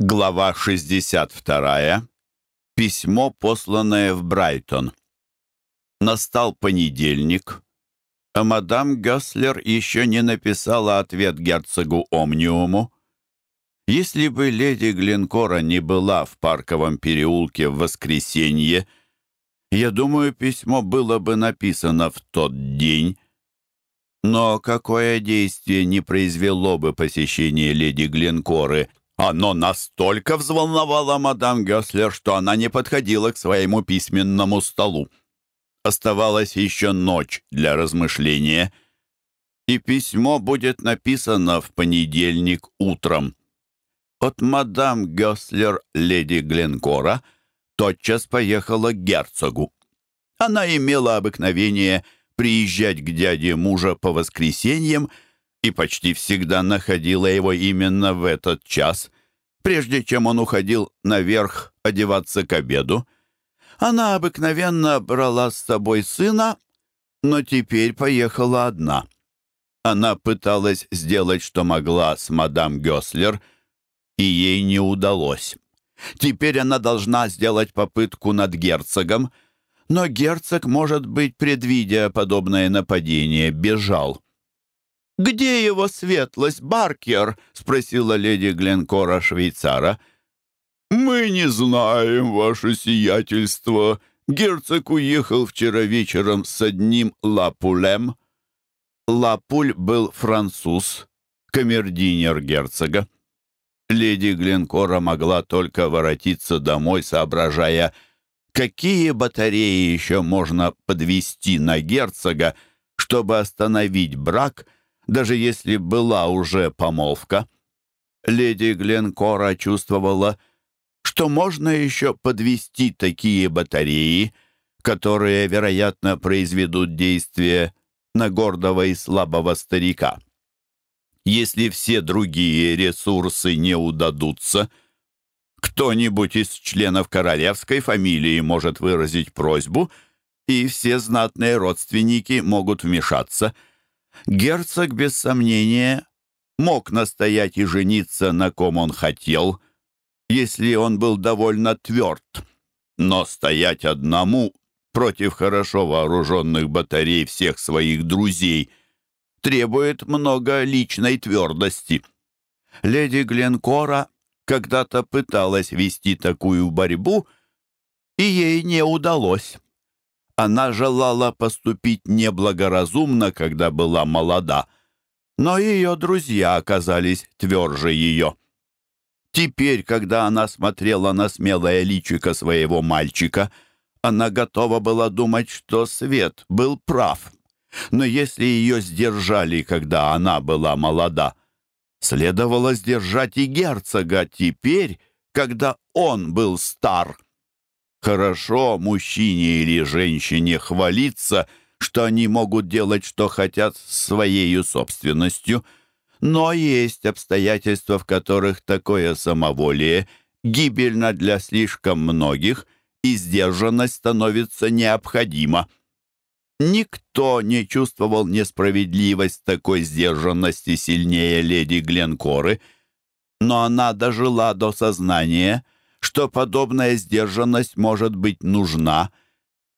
Глава 62. Письмо, посланное в Брайтон. Настал понедельник, а мадам Гёслер еще не написала ответ герцогу Омниуму. Если бы леди Глинкора не была в парковом переулке в воскресенье, я думаю, письмо было бы написано в тот день, но какое действие не произвело бы посещение леди Глинкоры — оно настолько взволновало мадам Гёслер, что она не подходила к своему письменному столу. Оставалась еще ночь для размышления, и письмо будет написано в понедельник утром. От мадам Гёслер, леди Гленкора, тотчас поехала к герцогу. Она имела обыкновение приезжать к дяде мужа по воскресеньям и почти всегда находила его именно в этот час, прежде чем он уходил наверх одеваться к обеду. Она обыкновенно брала с собой сына, но теперь поехала одна. Она пыталась сделать, что могла с мадам Гёслер, и ей не удалось. Теперь она должна сделать попытку над герцогом, но герцог, может быть, предвидя подобное нападение, бежал. «Где его светлость, Баркер?» — спросила леди Гленкора швейцара. «Мы не знаем, ваше сиятельство. Герцог уехал вчера вечером с одним Лапулем». Лапуль был француз, камердинер герцога. Леди Гленкора могла только воротиться домой, соображая, какие батареи еще можно подвести на герцога, чтобы остановить брак — даже если была уже помолвка. Леди Гленкора чувствовала, что можно еще подвести такие батареи, которые, вероятно, произведут действие на гордого и слабого старика. Если все другие ресурсы не удадутся, кто-нибудь из членов королевской фамилии может выразить просьбу, и все знатные родственники могут вмешаться – Герцог, без сомнения, мог настоять и жениться на ком он хотел, если он был довольно тверд. Но стоять одному против хорошо вооруженных батарей всех своих друзей требует много личной твердости. Леди Гленкора когда-то пыталась вести такую борьбу, и ей не удалось. Она желала поступить неблагоразумно, когда была молода, но ее друзья оказались тверже ее. Теперь, когда она смотрела на смелое личико своего мальчика, она готова была думать, что Свет был прав. Но если ее сдержали, когда она была молода, следовало сдержать и герцога теперь, когда он был стар. Хорошо мужчине или женщине хвалиться, что они могут делать, что хотят своей собственностью, но есть обстоятельства, в которых такое самоволие гибельно для слишком многих, и сдержанность становится необходима. Никто не чувствовал несправедливость такой сдержанности сильнее леди Гленкоры, но она дожила до сознания — что подобная сдержанность может быть нужна,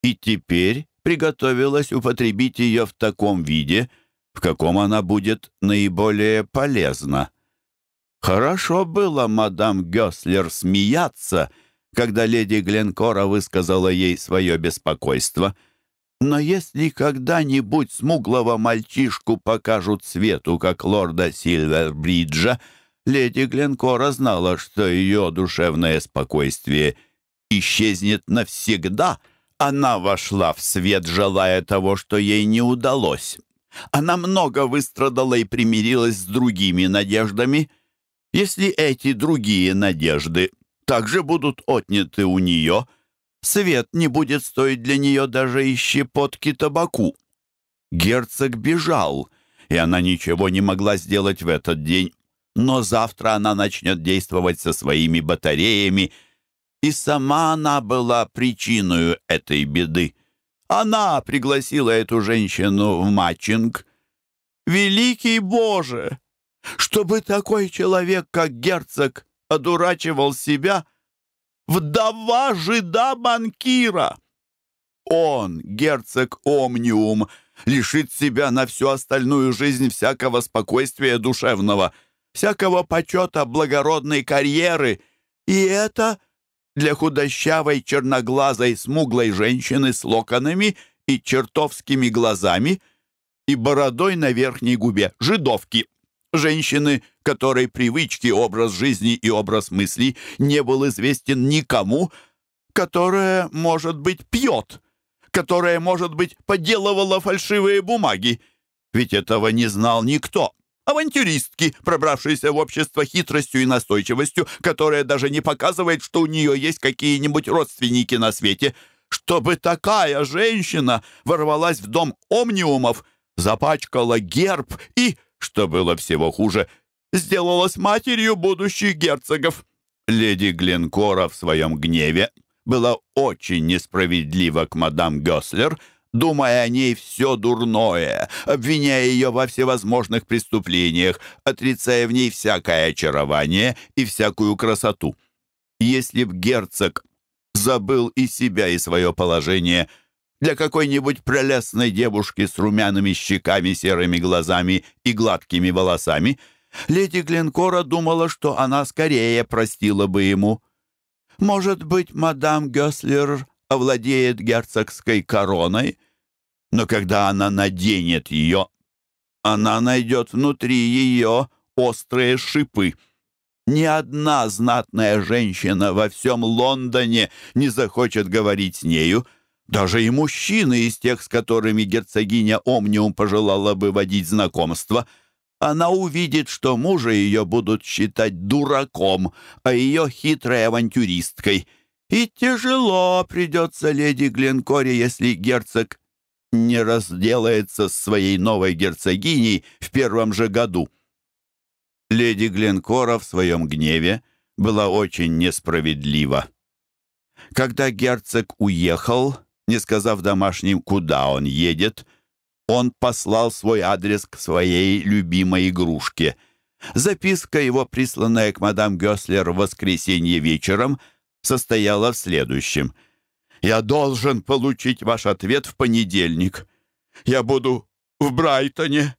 и теперь приготовилась употребить ее в таком виде, в каком она будет наиболее полезна. Хорошо было мадам Гёслер смеяться, когда леди Гленкора высказала ей свое беспокойство. Но если когда-нибудь смуглого мальчишку покажут свету, как лорда Сильвербриджа, Леди Гленкора знала, что ее душевное спокойствие исчезнет навсегда. Она вошла в свет, желая того, что ей не удалось. Она много выстрадала и примирилась с другими надеждами. Если эти другие надежды также будут отняты у нее, свет не будет стоить для нее даже и щепотки табаку. Герцог бежал, и она ничего не могла сделать в этот день но завтра она начнет действовать со своими батареями, и сама она была причиной этой беды. Она пригласила эту женщину в матчинг. Великий Боже! Чтобы такой человек, как герцог, одурачивал себя вдова жида банкира. Он, герцог Омниум, лишит себя на всю остальную жизнь всякого спокойствия душевного, всякого почета благородной карьеры. И это для худощавой, черноглазой, смуглой женщины с локонами и чертовскими глазами и бородой на верхней губе, жидовки, женщины, которой привычки, образ жизни и образ мыслей не был известен никому, которая, может быть, пьет, которая, может быть, подделывала фальшивые бумаги. Ведь этого не знал никто. Авантюристки, пробравшиеся в общество хитростью и настойчивостью, которая даже не показывает, что у нее есть какие-нибудь родственники на свете. Чтобы такая женщина ворвалась в дом омниумов, запачкала герб и, что было всего хуже, сделалась матерью будущих герцогов. Леди Гленкора в своем гневе была очень несправедлива к мадам Гёслер, думая о ней все дурное, обвиняя ее во всевозможных преступлениях, отрицая в ней всякое очарование и всякую красоту. Если б герцог забыл и себя, и свое положение для какой-нибудь прелестной девушки с румяными щеками, серыми глазами и гладкими волосами, леди Гленкора думала, что она скорее простила бы ему. Может быть, мадам Гёслер овладеет герцогской короной, но когда она наденет ее, она найдет внутри ее острые шипы. Ни одна знатная женщина во всем Лондоне не захочет говорить с нею, даже и мужчины из тех, с которыми герцогиня Омниум пожелала бы водить знакомство — она увидит, что мужа ее будут считать дураком, а ее хитрой авантюристкой. И тяжело придется леди Гленкоре, если герцог не разделается с своей новой герцогиней в первом же году. Леди Гленкора в своем гневе была очень несправедлива. Когда герцог уехал, не сказав домашним, куда он едет, он послал свой адрес к своей любимой игрушке. Записка его, присланная к мадам Гёслер в воскресенье вечером, состояла в следующем. «Я должен получить ваш ответ в понедельник. Я буду в Брайтоне.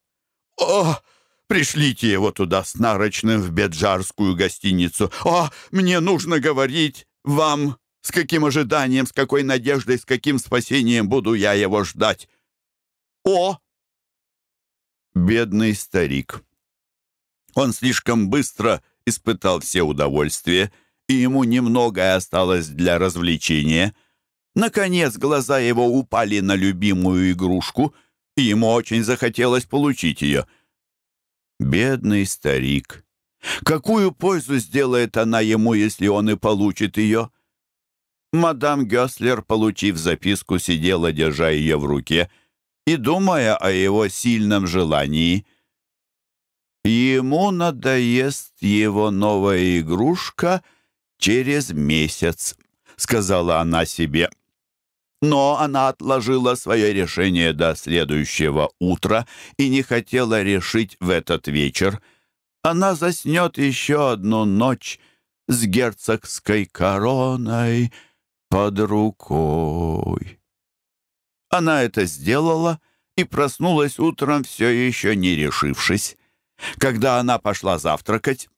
О, пришлите его туда с нарочным в Беджарскую гостиницу. О, мне нужно говорить вам, с каким ожиданием, с какой надеждой, с каким спасением буду я его ждать. О! Бедный старик. Он слишком быстро испытал все удовольствия, и ему немногое осталось для развлечения. Наконец глаза его упали на любимую игрушку, и ему очень захотелось получить ее. Бедный старик. Какую пользу сделает она ему, если он и получит ее? Мадам Гёслер, получив записку, сидела, держа ее в руке, — и думая о его сильном желании. Ему надоест его новая игрушка через месяц, сказала она себе. Но она отложила свое решение до следующего утра и не хотела решить в этот вечер. Она заснет еще одну ночь с герцогской короной под рукой. Она это сделала и проснулась утром, все еще не решившись. Когда она пошла завтракать,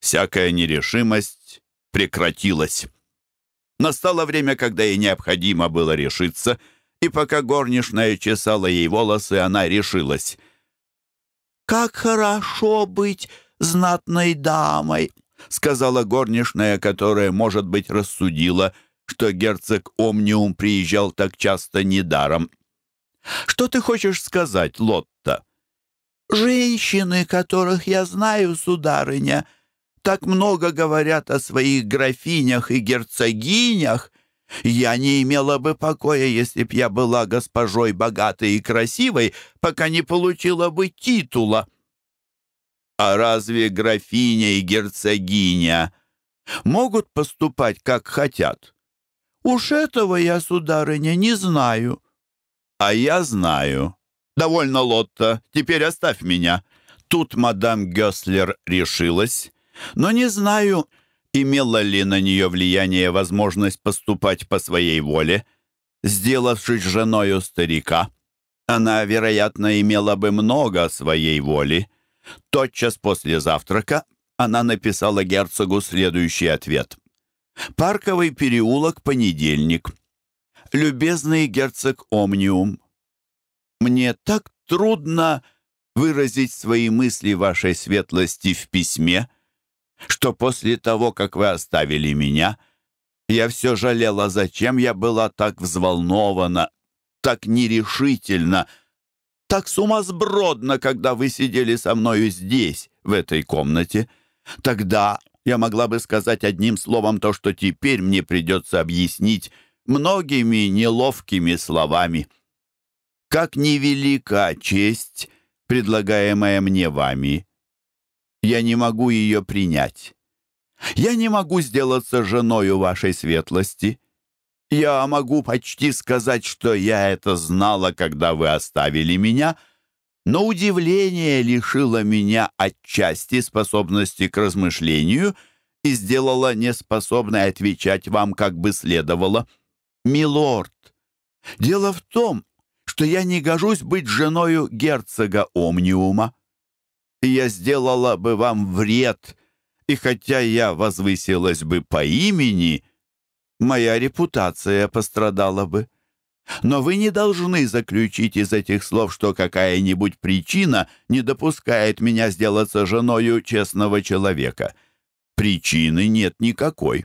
всякая нерешимость прекратилась. Настало время, когда ей необходимо было решиться, и пока горничная чесала ей волосы, она решилась. «Как хорошо быть знатной дамой!» — сказала горничная, которая, может быть, рассудила — что герцог Омниум приезжал так часто недаром. «Что ты хочешь сказать, Лотта?» «Женщины, которых я знаю, сударыня, так много говорят о своих графинях и герцогинях. Я не имела бы покоя, если б я была госпожой богатой и красивой, пока не получила бы титула». «А разве графиня и герцогиня могут поступать, как хотят?» «Уж этого я, сударыня, не знаю». «А я знаю. Довольно, Лотта, теперь оставь меня». Тут мадам Гёслер решилась. «Но не знаю, Имела ли на нее влияние возможность поступать по своей воле? Сделавшись женою старика, она, вероятно, имела бы много своей воли. Тотчас после завтрака она написала герцогу следующий ответ. «Парковый переулок, понедельник. Любезный герцог Омниум, мне так трудно выразить свои мысли вашей светлости в письме, что после того, как вы оставили меня, я все жалела, зачем я была так взволнована, так нерешительна, так сумасбродно, когда вы сидели со мною здесь, в этой комнате. Тогда я могла бы сказать одним словом то, что теперь мне придется объяснить многими неловкими словами. Как невелика честь, предлагаемая мне вами. Я не могу ее принять. Я не могу сделаться женою вашей светлости. Я могу почти сказать, что я это знала, когда вы оставили меня, но удивление лишило меня отчасти способности к размышлению и сделало неспособной отвечать вам, как бы следовало. «Милорд, дело в том, что я не гожусь быть женою герцога Омниума. Я сделала бы вам вред, и хотя я возвысилась бы по имени, моя репутация пострадала бы. Но вы не должны заключить из этих слов, что какая-нибудь причина не допускает меня сделаться женою честного человека. Причины нет никакой.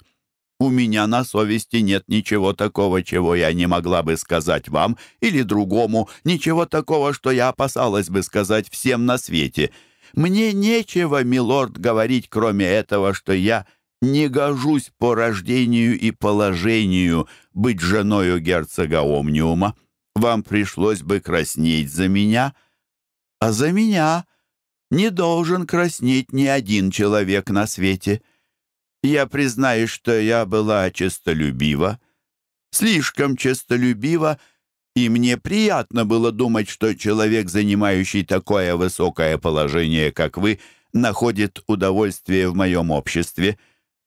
У меня на совести нет ничего такого, чего я не могла бы сказать вам или другому, ничего такого, что я опасалась бы сказать всем на свете. Мне нечего, милорд, говорить, кроме этого, что я не гожусь по рождению и положению быть женою герцога Омниума. Вам пришлось бы краснеть за меня, а за меня не должен краснеть ни один человек на свете». Я признаюсь, что я была честолюбива, слишком честолюбива, и мне приятно было думать, что человек, занимающий такое высокое положение, как вы, находит удовольствие в моем обществе.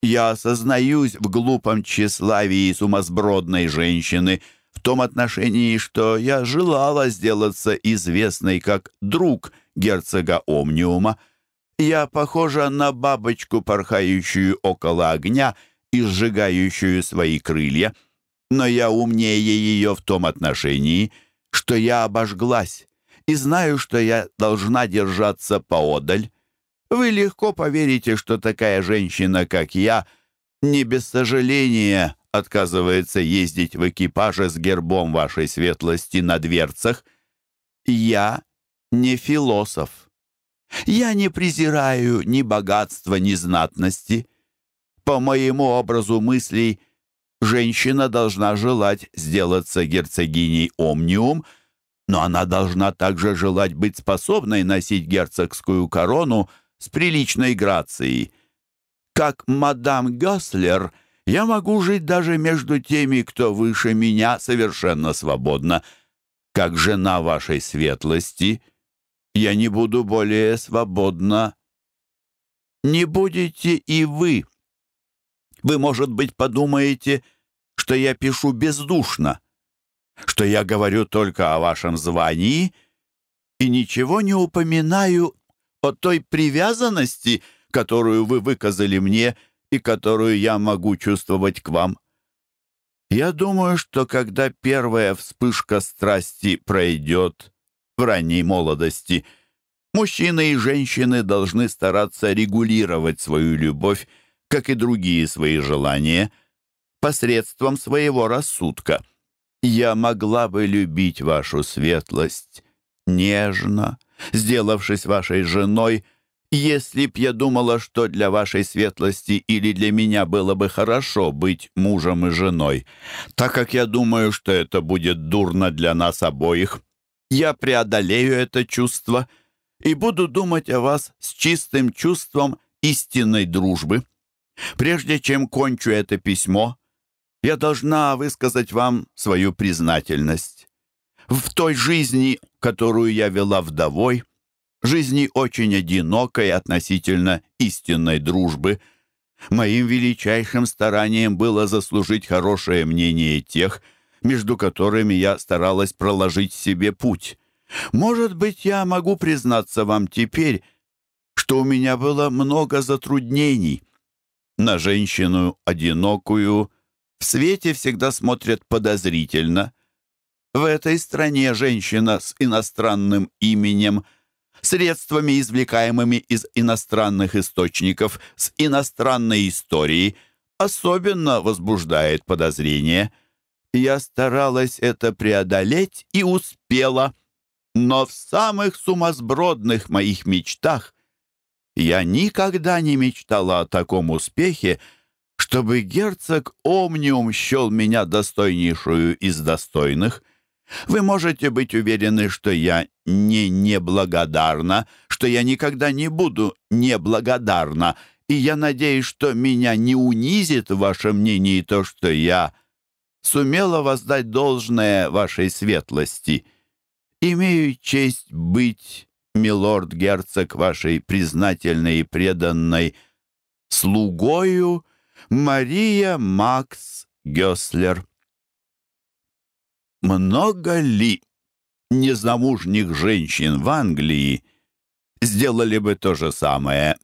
Я осознаюсь в глупом тщеславии сумасбродной женщины в том отношении, что я желала сделаться известной как друг герцога Омниума, я похожа на бабочку, порхающую около огня и сжигающую свои крылья, но я умнее ее в том отношении, что я обожглась и знаю, что я должна держаться поодаль. Вы легко поверите, что такая женщина, как я, не без сожаления отказывается ездить в экипаже с гербом вашей светлости на дверцах. Я не философ. Я не презираю ни богатства, ни знатности. По моему образу мыслей, женщина должна желать сделаться герцогиней Омниум, но она должна также желать быть способной носить герцогскую корону с приличной грацией. Как мадам Гёслер, я могу жить даже между теми, кто выше меня, совершенно свободно. Как жена вашей светлости — я не буду более свободна. Не будете и вы. Вы, может быть, подумаете, что я пишу бездушно, что я говорю только о вашем звании и ничего не упоминаю о той привязанности, которую вы выказали мне и которую я могу чувствовать к вам. Я думаю, что когда первая вспышка страсти пройдет, в ранней молодости. Мужчины и женщины должны стараться регулировать свою любовь, как и другие свои желания, посредством своего рассудка. Я могла бы любить вашу светлость нежно, сделавшись вашей женой, если б я думала, что для вашей светлости или для меня было бы хорошо быть мужем и женой, так как я думаю, что это будет дурно для нас обоих, я преодолею это чувство и буду думать о вас с чистым чувством истинной дружбы. Прежде чем кончу это письмо, я должна высказать вам свою признательность. В той жизни, которую я вела вдовой, жизни очень одинокой относительно истинной дружбы, Моим величайшим старанием было заслужить хорошее мнение тех, между которыми я старалась проложить себе путь. Может быть, я могу признаться вам теперь, что у меня было много затруднений. На женщину одинокую в свете всегда смотрят подозрительно. В этой стране женщина с иностранным именем – средствами, извлекаемыми из иностранных источников, с иностранной историей, особенно возбуждает подозрение. Я старалась это преодолеть и успела, но в самых сумасбродных моих мечтах я никогда не мечтала о таком успехе, чтобы герцог Омниум счел меня достойнейшую из достойных. Вы можете быть уверены, что я не неблагодарна, что я никогда не буду неблагодарна, и я надеюсь, что меня не унизит в вашем мнении то, что я сумела воздать должное вашей светлости. Имею честь быть, милорд-герцог, вашей признательной и преданной слугою Мария Макс Гёслер. Много ли незамужних женщин в Англии сделали бы то же самое,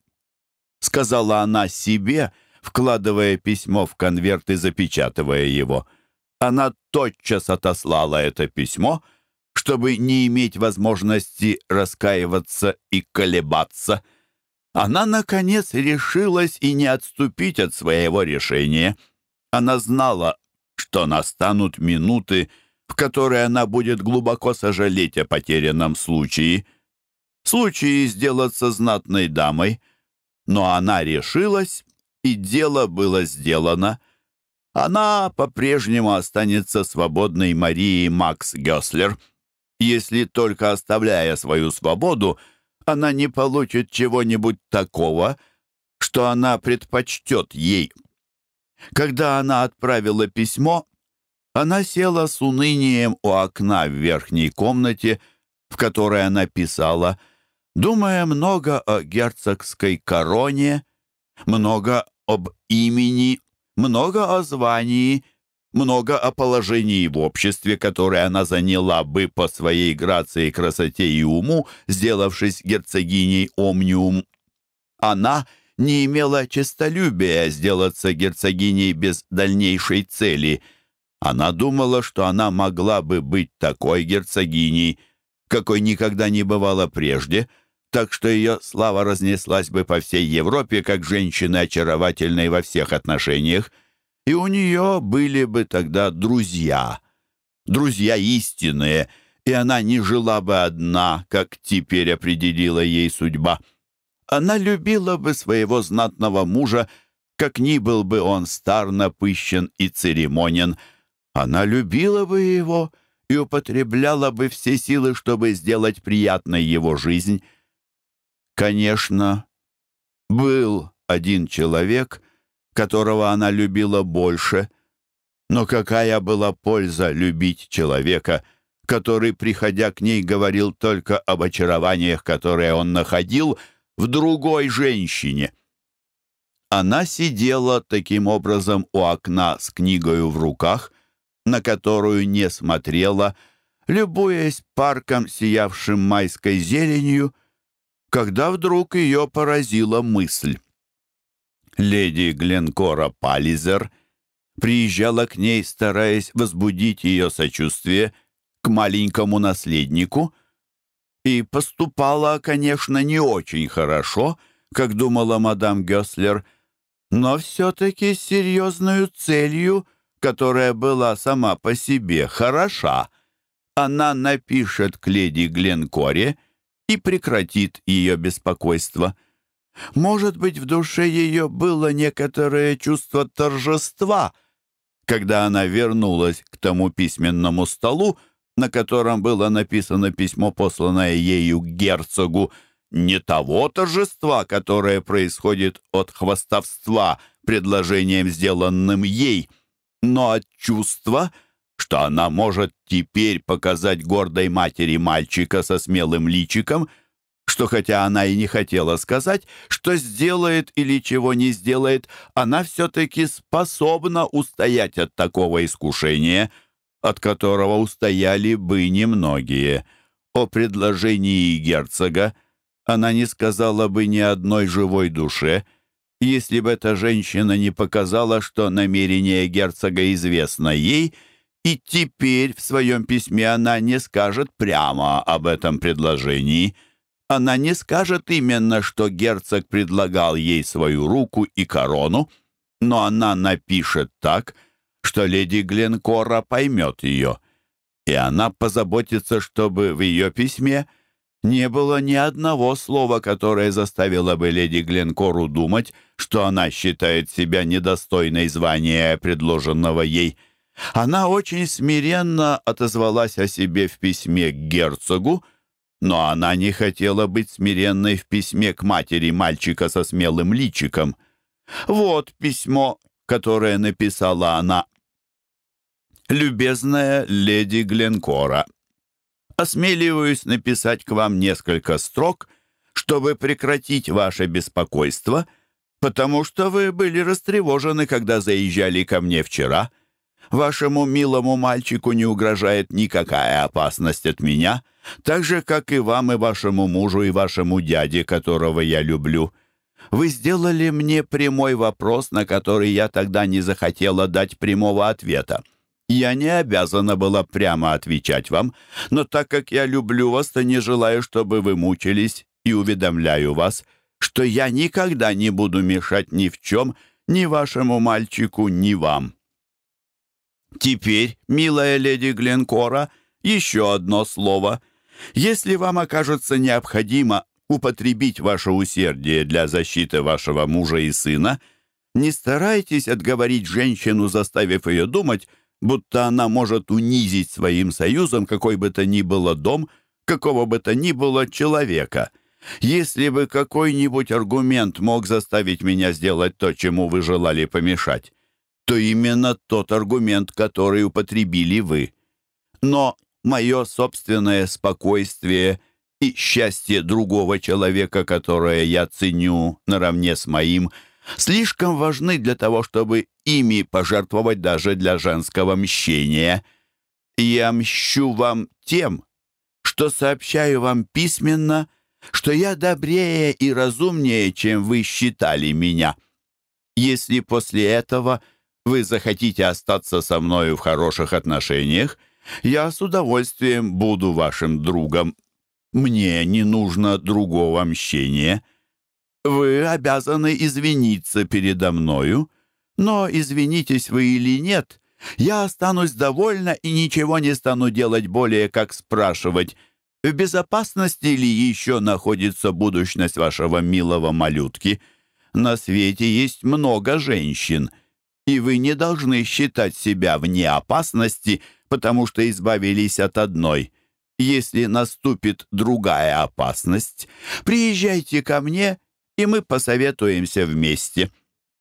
сказала она себе, вкладывая письмо в конверт и запечатывая его. Она тотчас отослала это письмо, чтобы не иметь возможности раскаиваться и колебаться. Она, наконец, решилась и не отступить от своего решения. Она знала, что настанут минуты, в которой она будет глубоко сожалеть о потерянном случае. Случае сделаться знатной дамой. Но она решилась, и дело было сделано. Она по-прежнему останется свободной Марией Макс Гёслер, если только оставляя свою свободу, она не получит чего-нибудь такого, что она предпочтет ей. Когда она отправила письмо, она села с унынием у окна в верхней комнате, в которой она писала, думая много о герцогской короне, много об имени, много о звании, много о положении в обществе, которое она заняла бы по своей грации, красоте и уму, сделавшись герцогиней Омниум. Она не имела честолюбия сделаться герцогиней без дальнейшей цели — она думала, что она могла бы быть такой герцогиней, какой никогда не бывало прежде, так что ее слава разнеслась бы по всей Европе, как женщины очаровательной во всех отношениях, и у нее были бы тогда друзья, друзья истинные, и она не жила бы одна, как теперь определила ей судьба. Она любила бы своего знатного мужа, как ни был бы он стар, напыщен и церемонен — она любила бы его и употребляла бы все силы, чтобы сделать приятной его жизнь. Конечно, был один человек, которого она любила больше, но какая была польза любить человека, который, приходя к ней, говорил только об очарованиях, которые он находил в другой женщине. Она сидела таким образом у окна с книгою в руках на которую не смотрела, любуясь парком, сиявшим майской зеленью, когда вдруг ее поразила мысль. Леди Гленкора Паллизер приезжала к ней, стараясь возбудить ее сочувствие к маленькому наследнику, и поступала, конечно, не очень хорошо, как думала мадам Гёслер, но все-таки с серьезной целью — которая была сама по себе хороша, она напишет к леди Гленкоре и прекратит ее беспокойство. Может быть, в душе ее было некоторое чувство торжества, когда она вернулась к тому письменному столу, на котором было написано письмо, посланное ею герцогу, не того торжества, которое происходит от хвастовства предложением, сделанным ей — но от чувства, что она может теперь показать гордой матери мальчика со смелым личиком, что хотя она и не хотела сказать, что сделает или чего не сделает, она все-таки способна устоять от такого искушения, от которого устояли бы немногие. О предложении герцога она не сказала бы ни одной живой душе, если бы эта женщина не показала, что намерение герцога известно ей, и теперь в своем письме она не скажет прямо об этом предложении – она не скажет именно, что герцог предлагал ей свою руку и корону, но она напишет так, что леди Гленкора поймет ее, и она позаботится, чтобы в ее письме не было ни одного слова, которое заставило бы леди Гленкору думать, что она считает себя недостойной звания, предложенного ей. Она очень смиренно отозвалась о себе в письме к герцогу, но она не хотела быть смиренной в письме к матери мальчика со смелым личиком. Вот письмо, которое написала она. «Любезная леди Гленкора, осмеливаюсь написать к вам несколько строк, чтобы прекратить ваше беспокойство, потому что вы были растревожены, когда заезжали ко мне вчера. Вашему милому мальчику не угрожает никакая опасность от меня» так же, как и вам, и вашему мужу, и вашему дяде, которого я люблю. Вы сделали мне прямой вопрос, на который я тогда не захотела дать прямого ответа. Я не обязана была прямо отвечать вам, но так как я люблю вас, то не желаю, чтобы вы мучились, и уведомляю вас, что я никогда не буду мешать ни в чем, ни вашему мальчику, ни вам. Теперь, милая леди Гленкора, еще одно слово — если вам окажется необходимо употребить ваше усердие для защиты вашего мужа и сына, не старайтесь отговорить женщину, заставив ее думать, будто она может унизить своим союзом какой бы то ни было дом, какого бы то ни было человека. Если бы какой-нибудь аргумент мог заставить меня сделать то, чему вы желали помешать, то именно тот аргумент, который употребили вы. Но мое собственное спокойствие и счастье другого человека, которое я ценю наравне с моим, слишком важны для того, чтобы ими пожертвовать даже для женского мщения. Я мщу вам тем, что сообщаю вам письменно, что я добрее и разумнее, чем вы считали меня. Если после этого вы захотите остаться со мною в хороших отношениях, я с удовольствием буду вашим другом. Мне не нужно другого мщения. Вы обязаны извиниться передо мною, но извинитесь вы или нет, я останусь довольна и ничего не стану делать более, как спрашивать, в безопасности ли еще находится будущность вашего милого малютки. На свете есть много женщин, и вы не должны считать себя вне опасности — потому что избавились от одной. Если наступит другая опасность, приезжайте ко мне, и мы посоветуемся вместе.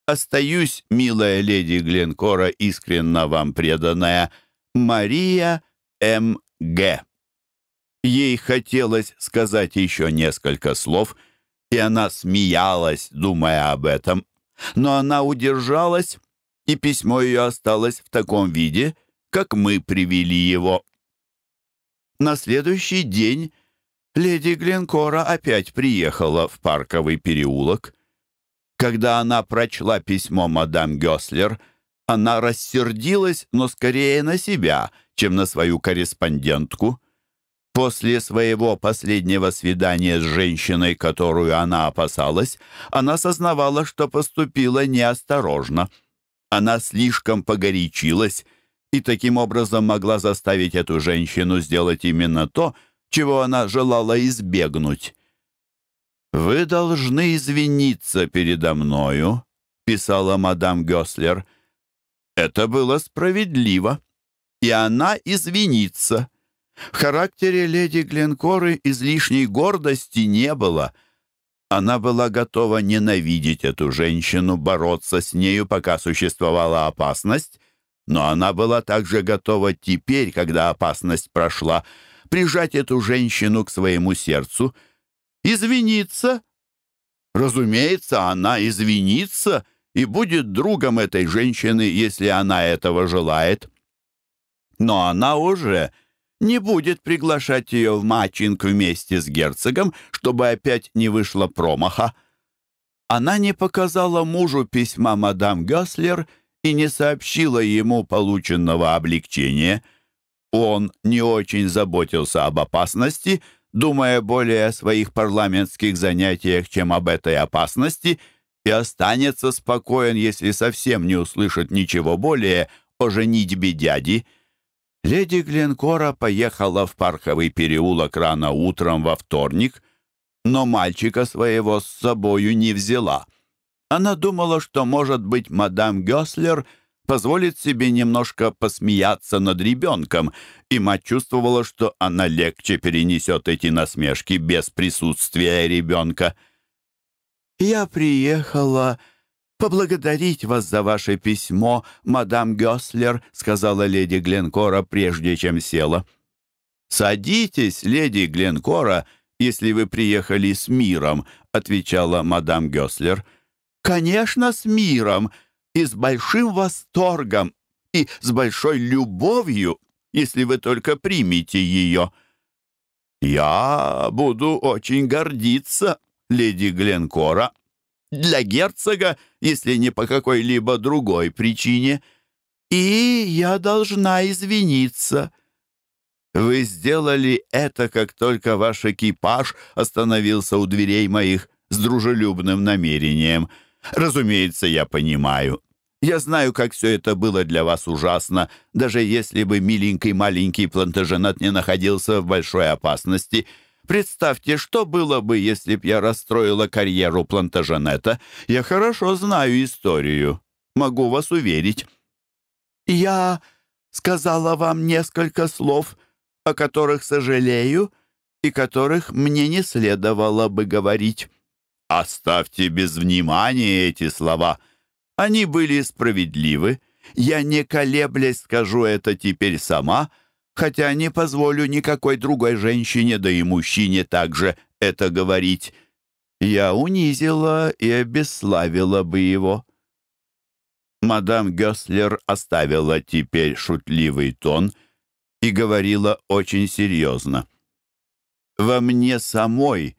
Остаюсь, милая леди Гленкора, искренно вам преданная, Мария М. Г. Ей хотелось сказать еще несколько слов, и она смеялась, думая об этом. Но она удержалась, и письмо ее осталось в таком виде, как мы привели его. На следующий день леди Гленкора опять приехала в парковый переулок. Когда она прочла письмо мадам Гёслер, она рассердилась, но скорее на себя, чем на свою корреспондентку. После своего последнего свидания с женщиной, которую она опасалась, она сознавала, что поступила неосторожно. Она слишком погорячилась и таким образом могла заставить эту женщину сделать именно то, чего она желала избегнуть. «Вы должны извиниться передо мною», — писала мадам Гёслер. Это было справедливо, и она извинится. В характере леди Гленкоры излишней гордости не было. Она была готова ненавидеть эту женщину, бороться с нею, пока существовала опасность, но она была также готова теперь, когда опасность прошла, прижать эту женщину к своему сердцу Извиниться? Разумеется, она извинится и будет другом этой женщины, если она этого желает. Но она уже не будет приглашать ее в матчинг вместе с герцогом, чтобы опять не вышло промаха. Она не показала мужу письма мадам Гёслер и не сообщила ему полученного облегчения. Он не очень заботился об опасности, думая более о своих парламентских занятиях, чем об этой опасности, и останется спокоен, если совсем не услышит ничего более о женитьбе дяди. Леди Гленкора поехала в Парковый переулок рано утром во вторник, но мальчика своего с собою не взяла. Она думала, что, может быть, мадам Гёслер позволит себе немножко посмеяться над ребенком, и мать чувствовала, что она легче перенесет эти насмешки без присутствия ребенка. «Я приехала поблагодарить вас за ваше письмо, мадам Гёслер», сказала леди Гленкора, прежде чем села. «Садитесь, леди Гленкора, если вы приехали с миром», отвечала мадам Гёслер. «Конечно, с миром и с большим восторгом и с большой любовью, если вы только примете ее». «Я буду очень гордиться, леди Гленкора», для герцога, если не по какой-либо другой причине. И я должна извиниться. Вы сделали это, как только ваш экипаж остановился у дверей моих с дружелюбным намерением. Разумеется, я понимаю. Я знаю, как все это было для вас ужасно, даже если бы миленький маленький плантаженат не находился в большой опасности — Представьте, что было бы, если б я расстроила карьеру Плантаженета. Я хорошо знаю историю. Могу вас уверить. Я сказала вам несколько слов, о которых сожалею и которых мне не следовало бы говорить. Оставьте без внимания эти слова. Они были справедливы. Я не колеблясь скажу это теперь сама — хотя не позволю никакой другой женщине, да и мужчине также это говорить. Я унизила и обесславила бы его. Мадам Гёслер оставила теперь шутливый тон и говорила очень серьезно. «Во мне самой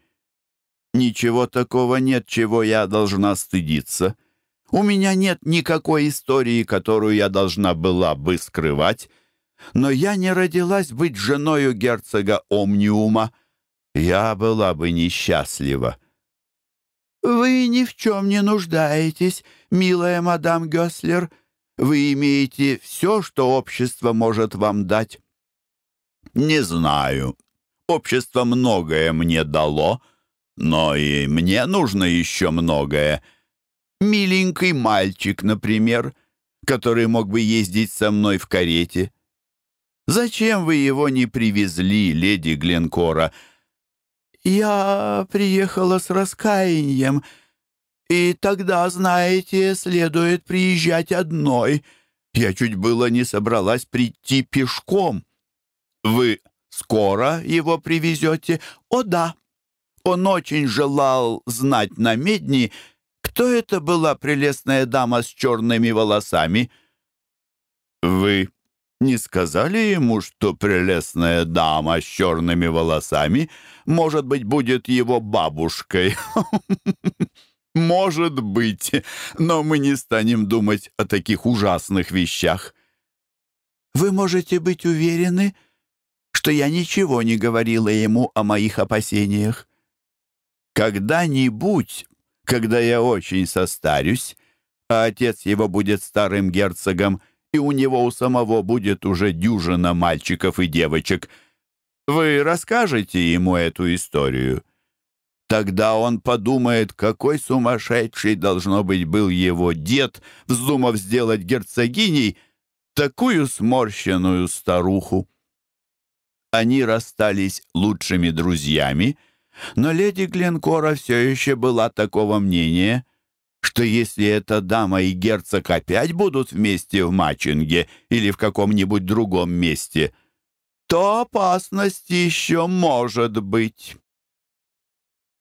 ничего такого нет, чего я должна стыдиться. У меня нет никакой истории, которую я должна была бы скрывать» но я не родилась быть женою герцога Омниума. Я была бы несчастлива». «Вы ни в чем не нуждаетесь, милая мадам Гёслер. Вы имеете все, что общество может вам дать». «Не знаю. Общество многое мне дало, но и мне нужно еще многое. Миленький мальчик, например, который мог бы ездить со мной в карете». Зачем вы его не привезли, леди Гленкора?» «Я приехала с раскаянием, и тогда, знаете, следует приезжать одной. Я чуть было не собралась прийти пешком. Вы скоро его привезете?» «О, да!» Он очень желал знать на медни, кто это была прелестная дама с черными волосами. «Вы не сказали ему, что прелестная дама с черными волосами, может быть, будет его бабушкой? Может быть, но мы не станем думать о таких ужасных вещах. Вы можете быть уверены, что я ничего не говорила ему о моих опасениях. Когда-нибудь, когда я очень состарюсь, а отец его будет старым герцогом, и у него у самого будет уже дюжина мальчиков и девочек. Вы расскажете ему эту историю? Тогда он подумает, какой сумасшедший, должно быть, был его дед, вздумав сделать герцогиней такую сморщенную старуху. Они расстались лучшими друзьями, но леди Гленкора все еще была такого мнения — что если эта дама и герцог опять будут вместе в Мачинге или в каком-нибудь другом месте, то опасность еще может быть.